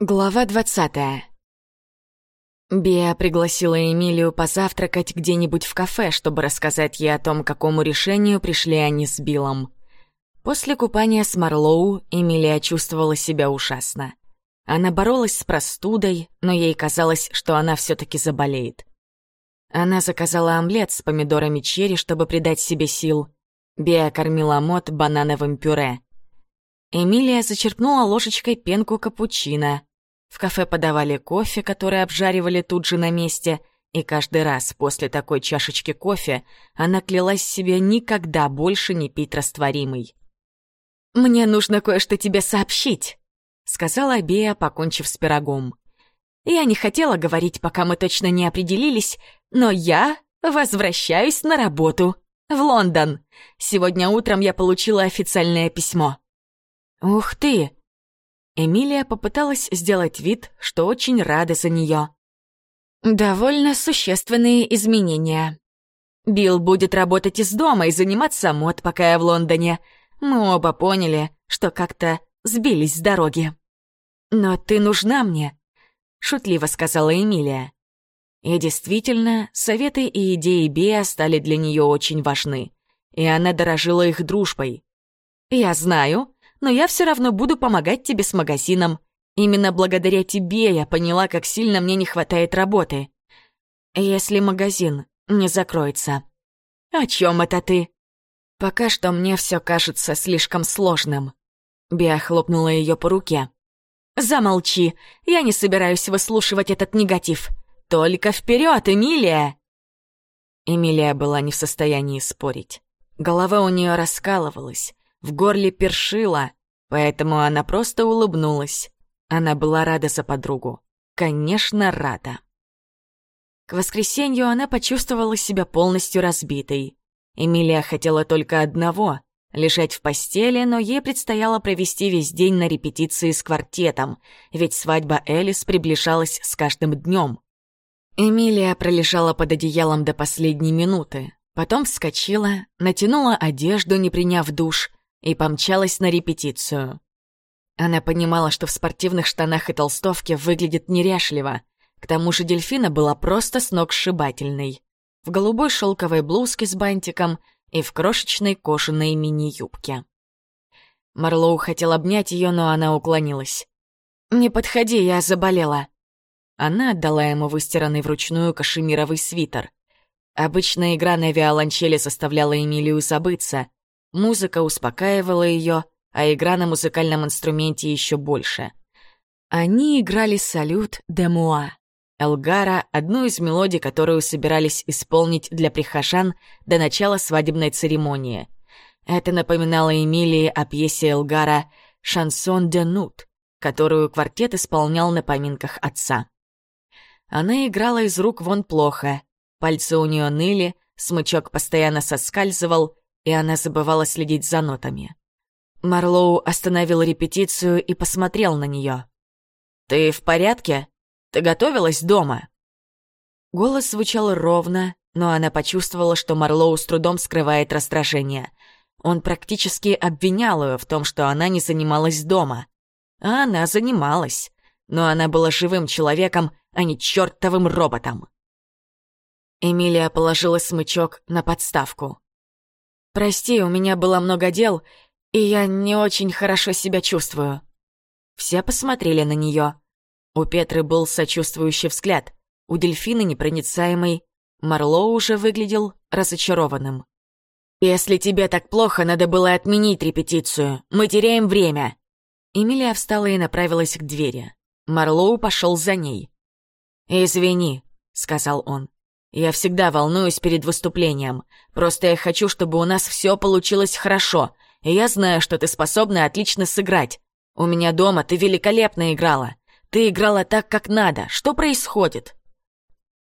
Глава двадцатая. Беа пригласила Эмилию позавтракать где-нибудь в кафе, чтобы рассказать ей о том, какому решению пришли они с Биллом. После купания с Марлоу Эмилия чувствовала себя ужасно. Она боролась с простудой, но ей казалось, что она все таки заболеет. Она заказала омлет с помидорами черри, чтобы придать себе сил. Беа кормила Мот банановым пюре. Эмилия зачерпнула ложечкой пенку капучино — в кафе подавали кофе, который обжаривали тут же на месте, и каждый раз после такой чашечки кофе она клялась себе никогда больше не пить растворимый. «Мне нужно кое-что тебе сообщить», — сказала Бея, покончив с пирогом. «Я не хотела говорить, пока мы точно не определились, но я возвращаюсь на работу в Лондон. Сегодня утром я получила официальное письмо». «Ух ты!» Эмилия попыталась сделать вид, что очень рада за нее. «Довольно существенные изменения. Билл будет работать из дома и заниматься мод, пока я в Лондоне. Мы оба поняли, что как-то сбились с дороги. Но ты нужна мне», — шутливо сказала Эмилия. И действительно, советы и идеи Беа стали для нее очень важны, и она дорожила их дружбой. «Я знаю», но я все равно буду помогать тебе с магазином. Именно благодаря тебе я поняла, как сильно мне не хватает работы. Если магазин не закроется. О чем это ты? Пока что мне все кажется слишком сложным. Биа хлопнула ее по руке. Замолчи, я не собираюсь выслушивать этот негатив. Только вперед, Эмилия! Эмилия была не в состоянии спорить. Голова у нее раскалывалась, в горле першила, поэтому она просто улыбнулась. Она была рада за подругу. Конечно, рада. К воскресенью она почувствовала себя полностью разбитой. Эмилия хотела только одного — лежать в постели, но ей предстояло провести весь день на репетиции с квартетом, ведь свадьба Элис приближалась с каждым днем. Эмилия пролежала под одеялом до последней минуты, потом вскочила, натянула одежду, не приняв душ, и помчалась на репетицию. Она понимала, что в спортивных штанах и толстовке выглядит неряшливо. К тому же дельфина была просто с ног сшибательной. В голубой шелковой блузке с бантиком и в крошечной кожаной мини-юбке. Марлоу хотел обнять ее, но она уклонилась. «Не подходи, я заболела». Она отдала ему выстиранный вручную кашемировый свитер. Обычная игра на виолончели заставляла Эмилию забыться, Музыка успокаивала ее, а игра на музыкальном инструменте еще больше. Они играли «Салют де Муа» Элгара, одну из мелодий, которую собирались исполнить для прихожан до начала свадебной церемонии. Это напоминало Эмилии о пьесе Элгара «Шансон де Нут», которую квартет исполнял на поминках отца. Она играла из рук вон плохо, пальцы у нее ныли, смычок постоянно соскальзывал, и она забывала следить за нотами. Марлоу остановил репетицию и посмотрел на нее. «Ты в порядке? Ты готовилась дома?» Голос звучал ровно, но она почувствовала, что Марлоу с трудом скрывает раздражение. Он практически обвинял ее в том, что она не занималась дома. А она занималась, но она была живым человеком, а не чертовым роботом. Эмилия положила смычок на подставку. «Прости, у меня было много дел, и я не очень хорошо себя чувствую». Все посмотрели на нее. У Петры был сочувствующий взгляд, у Дельфины непроницаемый. Марло уже выглядел разочарованным. «Если тебе так плохо, надо было отменить репетицию. Мы теряем время». Эмилия встала и направилась к двери. Марлоу пошел за ней. «Извини», — сказал он. Я всегда волнуюсь перед выступлением. Просто я хочу, чтобы у нас все получилось хорошо. И я знаю, что ты способна отлично сыграть. У меня дома ты великолепно играла. Ты играла так, как надо. Что происходит?»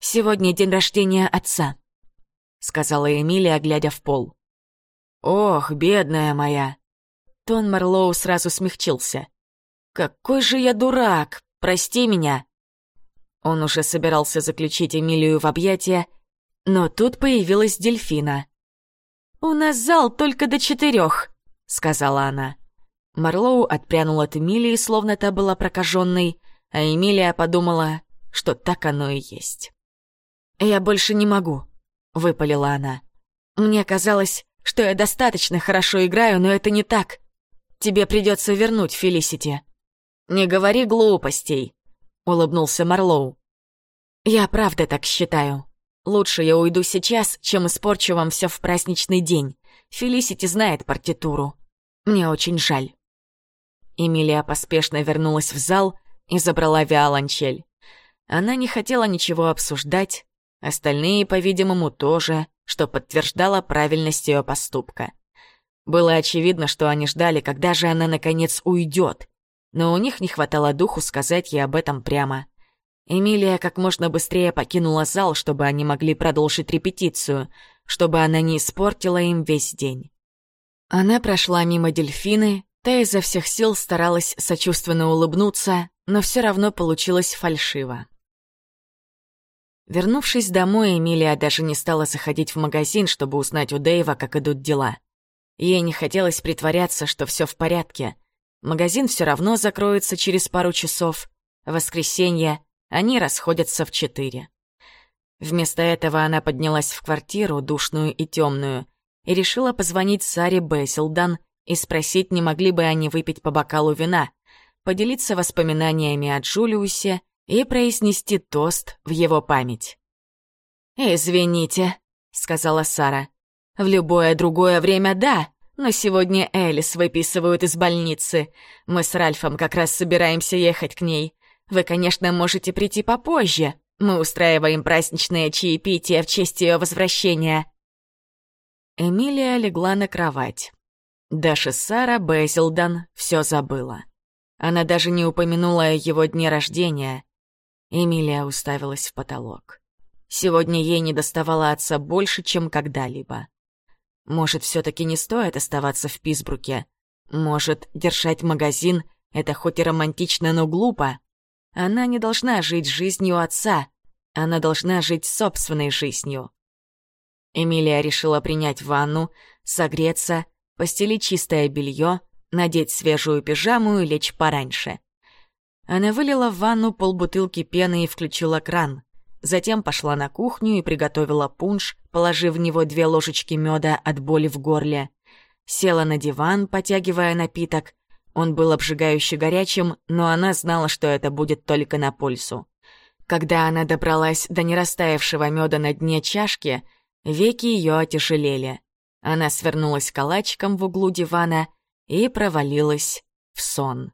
«Сегодня день рождения отца», — сказала Эмилия, глядя в пол. «Ох, бедная моя!» Тон Марлоу сразу смягчился. «Какой же я дурак! Прости меня!» Он уже собирался заключить Эмилию в объятия, но тут появилась дельфина. «У нас зал только до четырех», — сказала она. Марлоу отпрянул от Эмилии, словно та была прокаженной, а Эмилия подумала, что так оно и есть. «Я больше не могу», — выпалила она. «Мне казалось, что я достаточно хорошо играю, но это не так. Тебе придется вернуть Фелисити». «Не говори глупостей», — улыбнулся Марлоу. «Я правда так считаю. Лучше я уйду сейчас, чем испорчу вам все в праздничный день. Фелисити знает партитуру. Мне очень жаль». Эмилия поспешно вернулась в зал и забрала виолончель. Она не хотела ничего обсуждать, остальные, по-видимому, тоже, что подтверждало правильность ее поступка. Было очевидно, что они ждали, когда же она, наконец, уйдет, но у них не хватало духу сказать ей об этом прямо. Эмилия как можно быстрее покинула зал, чтобы они могли продолжить репетицию, чтобы она не испортила им весь день. Она прошла мимо дельфины, та изо всех сил старалась сочувственно улыбнуться, но все равно получилось фальшиво. Вернувшись домой, Эмилия даже не стала заходить в магазин, чтобы узнать у Дэйва, как идут дела. Ей не хотелось притворяться, что все в порядке. Магазин все равно закроется через пару часов. В воскресенье они расходятся в четыре. Вместо этого она поднялась в квартиру, душную и темную, и решила позвонить Саре Бессилдан и спросить, не могли бы они выпить по бокалу вина, поделиться воспоминаниями о Джулиусе и произнести тост в его память. «Извините», — сказала Сара. «В любое другое время да, но сегодня Элис выписывают из больницы. Мы с Ральфом как раз собираемся ехать к ней. Вы, конечно, можете прийти попозже. Мы устраиваем праздничное чаепитие в честь ее возвращения». Эмилия легла на кровать. Даша Сара Бэзилдан все забыла. Она даже не упомянула о его дне рождения. Эмилия уставилась в потолок. Сегодня ей не доставало отца больше, чем когда-либо. Может, все таки не стоит оставаться в Писбруке? Может, держать магазин — это хоть и романтично, но глупо? Она не должна жить жизнью отца. Она должна жить собственной жизнью. Эмилия решила принять ванну, согреться, постелить чистое белье, надеть свежую пижаму и лечь пораньше. Она вылила в ванну полбутылки пены и включила кран. Затем пошла на кухню и приготовила пунш, положив в него две ложечки меда от боли в горле. Села на диван, потягивая напиток. Он был обжигающе горячим, но она знала, что это будет только на пользу. Когда она добралась до нерастаявшего меда на дне чашки, веки ее отяжелели. Она свернулась калачиком в углу дивана и провалилась в сон.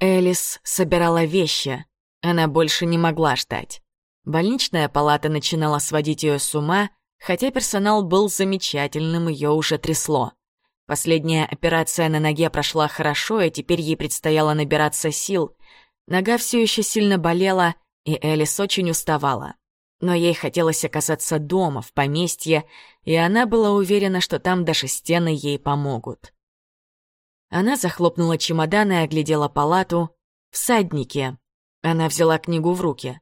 Элис собирала вещи. Она больше не могла ждать. Больничная палата начинала сводить ее с ума, хотя персонал был замечательным, ее уже трясло. Последняя операция на ноге прошла хорошо, и теперь ей предстояло набираться сил. Нога все еще сильно болела, и Элис очень уставала. Но ей хотелось оказаться дома, в поместье, и она была уверена, что там даже стены ей помогут. Она захлопнула чемодан и оглядела палату. «Всадники». Она взяла книгу в руки.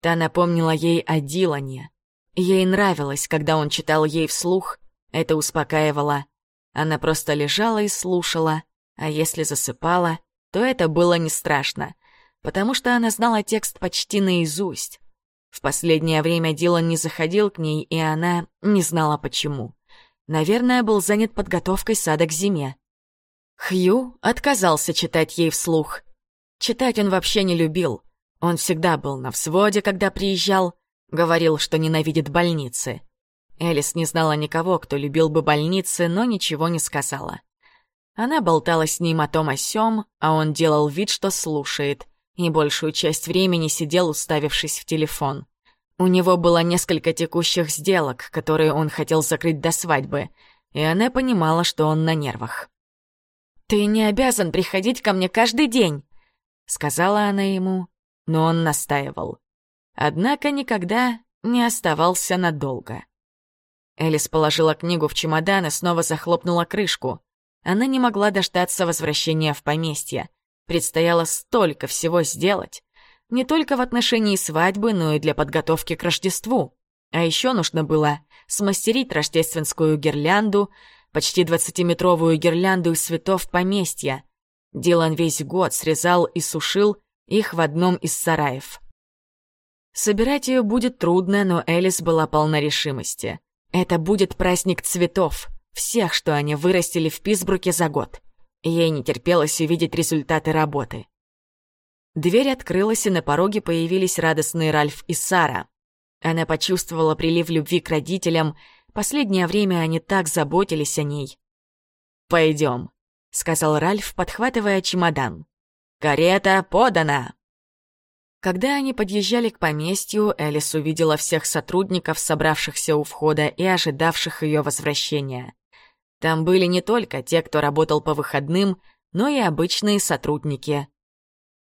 Та напомнила ей о Дилане. Ей нравилось, когда он читал ей вслух. Это успокаивало. Она просто лежала и слушала, а если засыпала, то это было не страшно, потому что она знала текст почти наизусть. В последнее время Дилан не заходил к ней, и она не знала почему. Наверное, был занят подготовкой сада к зиме. Хью отказался читать ей вслух. Читать он вообще не любил. Он всегда был на взводе, когда приезжал, говорил, что ненавидит больницы. Элис не знала никого, кто любил бы больницы, но ничего не сказала. Она болтала с ним о том о сём, а он делал вид, что слушает, и большую часть времени сидел, уставившись в телефон. У него было несколько текущих сделок, которые он хотел закрыть до свадьбы, и она понимала, что он на нервах. «Ты не обязан приходить ко мне каждый день», — сказала она ему, но он настаивал. Однако никогда не оставался надолго. Элис положила книгу в чемодан и снова захлопнула крышку. Она не могла дождаться возвращения в поместье. Предстояло столько всего сделать. Не только в отношении свадьбы, но и для подготовки к Рождеству. А еще нужно было смастерить рождественскую гирлянду, почти двадцатиметровую гирлянду из цветов поместья. Дилан весь год срезал и сушил их в одном из сараев. Собирать ее будет трудно, но Элис была полна решимости. Это будет праздник цветов, всех, что они вырастили в Писбруке за год. Ей не терпелось увидеть результаты работы. Дверь открылась, и на пороге появились радостные Ральф и Сара. Она почувствовала прилив любви к родителям, последнее время они так заботились о ней. «Пойдем», — сказал Ральф, подхватывая чемодан. «Карета подана!» Когда они подъезжали к поместью, Элис увидела всех сотрудников, собравшихся у входа и ожидавших ее возвращения. Там были не только те, кто работал по выходным, но и обычные сотрудники.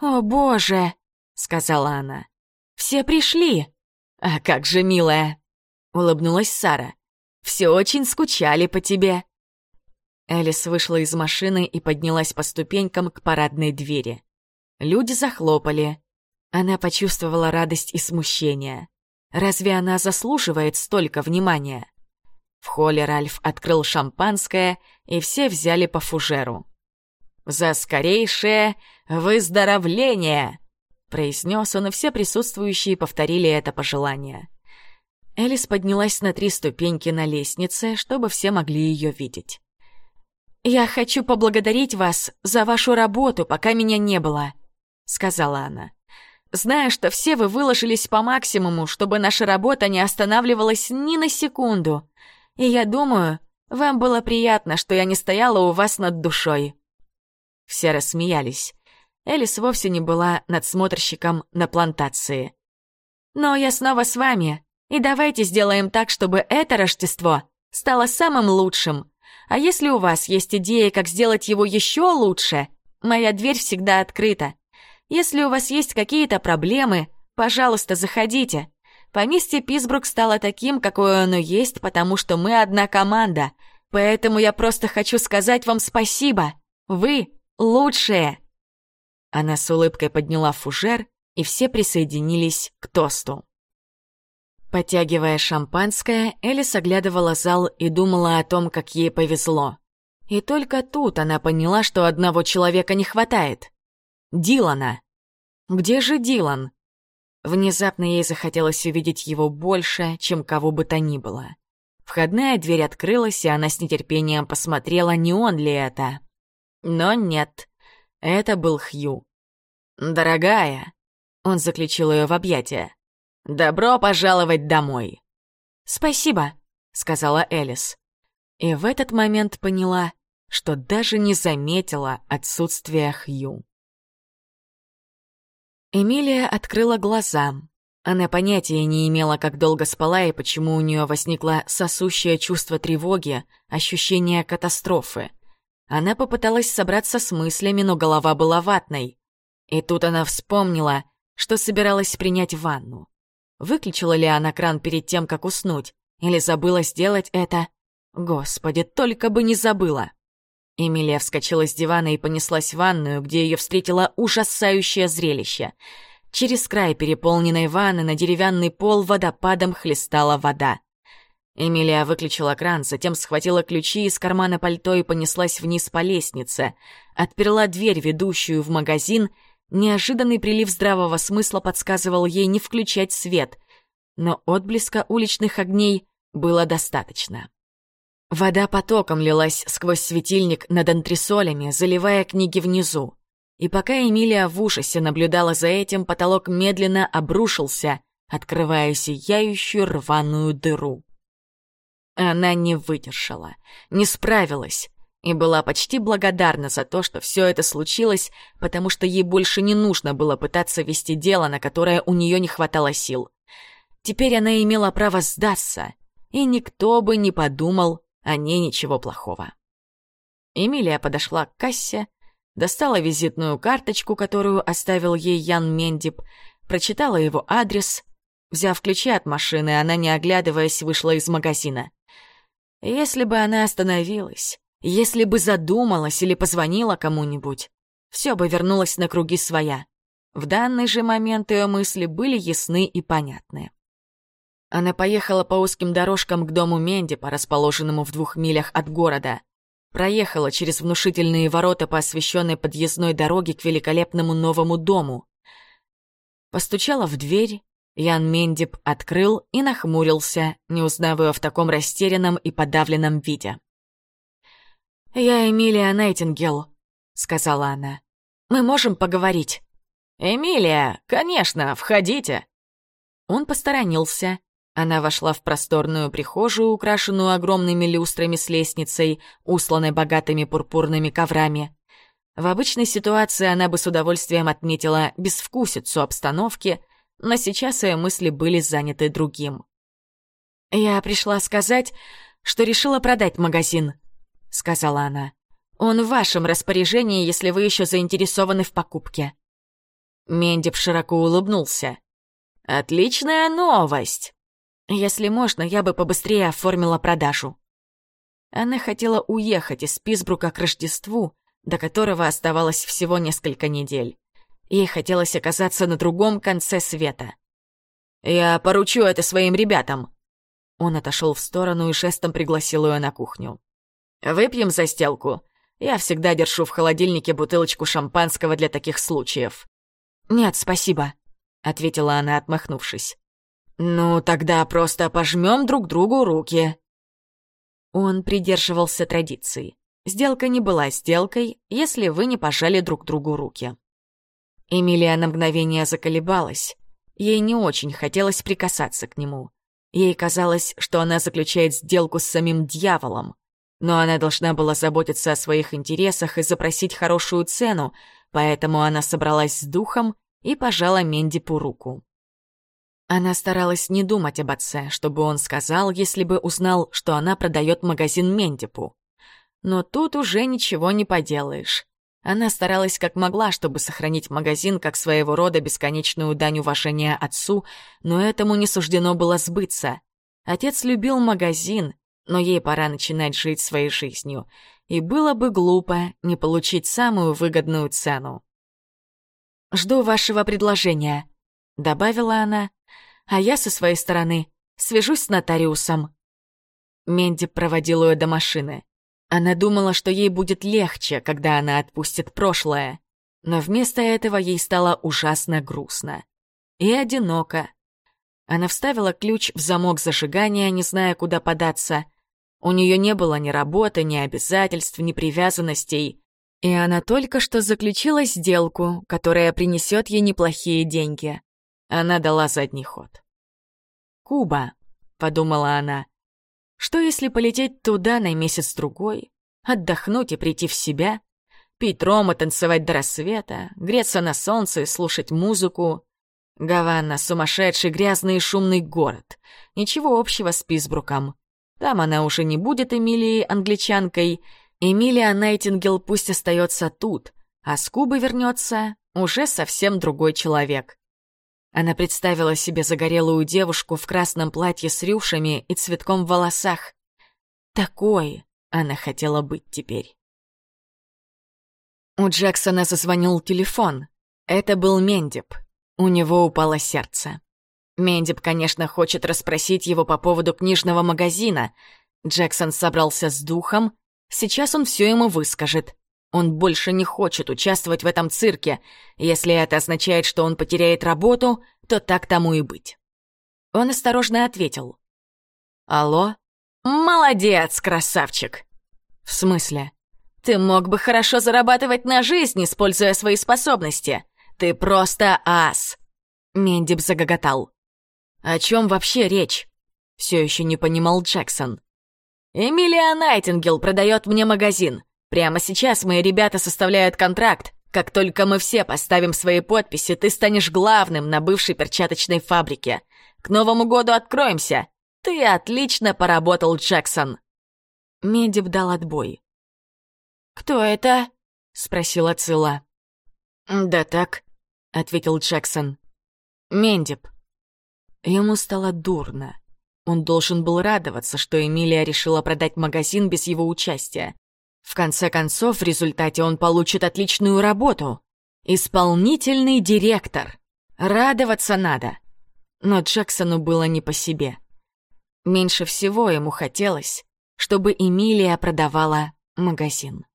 «О, боже!» — сказала она. «Все пришли!» «А как же, милая!» — улыбнулась Сара. «Все очень скучали по тебе!» Элис вышла из машины и поднялась по ступенькам к парадной двери. Люди захлопали. Она почувствовала радость и смущение. Разве она заслуживает столько внимания? В холле Ральф открыл шампанское, и все взяли по фужеру. «За скорейшее выздоровление!» произнес он, и все присутствующие повторили это пожелание. Элис поднялась на три ступеньки на лестнице, чтобы все могли ее видеть. «Я хочу поблагодарить вас за вашу работу, пока меня не было», — сказала она. «Знаю, что все вы выложились по максимуму, чтобы наша работа не останавливалась ни на секунду. И я думаю, вам было приятно, что я не стояла у вас над душой». Все рассмеялись. Элис вовсе не была надсмотрщиком на плантации. «Но я снова с вами, и давайте сделаем так, чтобы это Рождество стало самым лучшим. А если у вас есть идеи, как сделать его еще лучше, моя дверь всегда открыта. Если у вас есть какие-то проблемы, пожалуйста, заходите. Поместье Писбрук стало таким, какое оно есть, потому что мы одна команда. Поэтому я просто хочу сказать вам спасибо. Вы лучшие. Она с улыбкой подняла фужер, и все присоединились к тосту. Потягивая шампанское, Элис оглядывала зал и думала о том, как ей повезло. И только тут она поняла, что одного человека не хватает. Дилана. Где же Дилан? Внезапно ей захотелось увидеть его больше, чем кого бы то ни было. Входная дверь открылась, и она с нетерпением посмотрела, не он ли это. Но нет, это был Хью. «Дорогая», — он заключил ее в объятия, «Добро пожаловать домой!» «Спасибо», — сказала Элис. И в этот момент поняла, что даже не заметила отсутствия Хью. Эмилия открыла глаза. Она понятия не имела, как долго спала и почему у нее возникло сосущее чувство тревоги, ощущение катастрофы. Она попыталась собраться с мыслями, но голова была ватной. И тут она вспомнила, что собиралась принять ванну. Выключила ли она кран перед тем, как уснуть? Или забыла сделать это? Господи, только бы не забыла. Эмилия вскочила с дивана и понеслась в ванную, где ее встретило ужасающее зрелище. Через край переполненной ванны на деревянный пол водопадом хлестала вода. Эмилия выключила кран, затем схватила ключи из кармана пальто и понеслась вниз по лестнице. Отперла дверь, ведущую в магазин, Неожиданный прилив здравого смысла подсказывал ей не включать свет, но отблеска уличных огней было достаточно. Вода потоком лилась сквозь светильник над антресолями, заливая книги внизу. И пока Эмилия в ужасе наблюдала за этим, потолок медленно обрушился, открывая сияющую рваную дыру. Она не выдержала, не справилась, и была почти благодарна за то, что все это случилось, потому что ей больше не нужно было пытаться вести дело, на которое у нее не хватало сил. Теперь она имела право сдаться, и никто бы не подумал о ней ничего плохого. Эмилия подошла к кассе, достала визитную карточку, которую оставил ей Ян Мендип, прочитала его адрес. Взяв ключи от машины, она, не оглядываясь, вышла из магазина. Если бы она остановилась, если бы задумалась или позвонила кому-нибудь, все бы вернулось на круги своя. В данный же момент ее мысли были ясны и понятны. Она поехала по узким дорожкам к дому Менди, по расположенному в двух милях от города. проехала через внушительные ворота по освещенной подъездной дороге к великолепному новому дому. Постучала в дверь, Ян Мендип открыл и нахмурился, не узнав ее в таком растерянном и подавленном виде. «Я Эмилия Найтингел», — сказала она. «Мы можем поговорить?» «Эмилия, конечно, входите!» Он посторонился. Она вошла в просторную прихожую, украшенную огромными люстрами с лестницей, усланной богатыми пурпурными коврами. В обычной ситуации она бы с удовольствием отметила безвкусицу обстановки, но сейчас ее мысли были заняты другим. «Я пришла сказать, что решила продать магазин», — сказала она. «Он в вашем распоряжении, если вы еще заинтересованы в покупке». Мендип широко улыбнулся. «Отличная новость!» «Если можно, я бы побыстрее оформила продажу». Она хотела уехать из Писбрука к Рождеству, до которого оставалось всего несколько недель. Ей хотелось оказаться на другом конце света. «Я поручу это своим ребятам». Он отошел в сторону и жестом пригласил ее на кухню. «Выпьем за сделку. Я всегда держу в холодильнике бутылочку шампанского для таких случаев». «Нет, спасибо», — ответила она, отмахнувшись. «Ну, тогда просто пожмем друг другу руки». Он придерживался традиции. Сделка не была сделкой, если вы не пожали друг другу руки. Эмилия на мгновение заколебалась. Ей не очень хотелось прикасаться к нему. Ей казалось, что она заключает сделку с самим дьяволом. Но она должна была заботиться о своих интересах и запросить хорошую цену, поэтому она собралась с духом и пожала Мендипу руку. Она старалась не думать об отце, чтобы он сказал, если бы узнал, что она продает магазин Мендипу. Но тут уже ничего не поделаешь. Она старалась как могла, чтобы сохранить магазин как своего рода бесконечную дань уважения отцу, но этому не суждено было сбыться. Отец любил магазин, но ей пора начинать жить своей жизнью, и было бы глупо не получить самую выгодную цену. «Жду вашего предложения», — добавила она, «а я со своей стороны свяжусь с нотариусом». Менди проводил ее до машины. Она думала, что ей будет легче, когда она отпустит прошлое. Но вместо этого ей стало ужасно грустно. И одиноко. Она вставила ключ в замок зажигания, не зная, куда податься. У нее не было ни работы, ни обязательств, ни привязанностей. И она только что заключила сделку, которая принесет ей неплохие деньги. Она дала задний ход. «Куба», — подумала она, что если полететь туда на месяц-другой, отдохнуть и прийти в себя, пить ром и танцевать до рассвета, греться на солнце и слушать музыку? Гавана — сумасшедший, грязный и шумный город. Ничего общего с Писбруком. Там она уже не будет Эмилией англичанкой. Эмилия Найтингел пусть остается тут, а с Кубы вернется уже совсем другой человек. Она представила себе загорелую девушку в красном платье с рюшами и цветком в волосах. Такой она хотела быть теперь. У Джексона зазвонил телефон. Это был Мендип. У него упало сердце. Мендип, конечно, хочет расспросить его по поводу книжного магазина. Джексон собрался с духом. Сейчас он все ему выскажет. Он больше не хочет участвовать в этом цирке. Если это означает, что он потеряет работу, то так тому и быть. Он осторожно ответил. «Алло? Молодец, красавчик!» «В смысле?» «Ты мог бы хорошо зарабатывать на жизнь, используя свои способности. Ты просто ас!» Мендип загоготал. «О чем вообще речь?» Все еще не понимал Джексон. «Эмилия Найтингел продает мне магазин. Прямо сейчас мои ребята составляют контракт. Как только мы все поставим свои подписи, ты станешь главным на бывшей перчаточной фабрике. К Новому году откроемся. Ты отлично поработал, Джексон. Медип дал отбой. «Кто это?» — спросила Цила. «Да так», — ответил Джексон. «Мендип». Ему стало дурно. Он должен был радоваться, что Эмилия решила продать магазин без его участия. В конце концов, в результате он получит отличную работу. Исполнительный директор. Радоваться надо. Но Джексону было не по себе. Меньше всего ему хотелось, чтобы Эмилия продавала магазин.